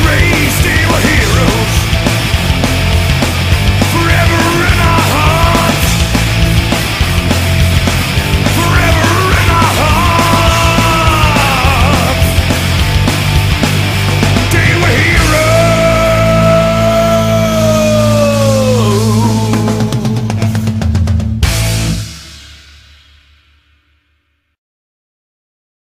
raised, he will hear.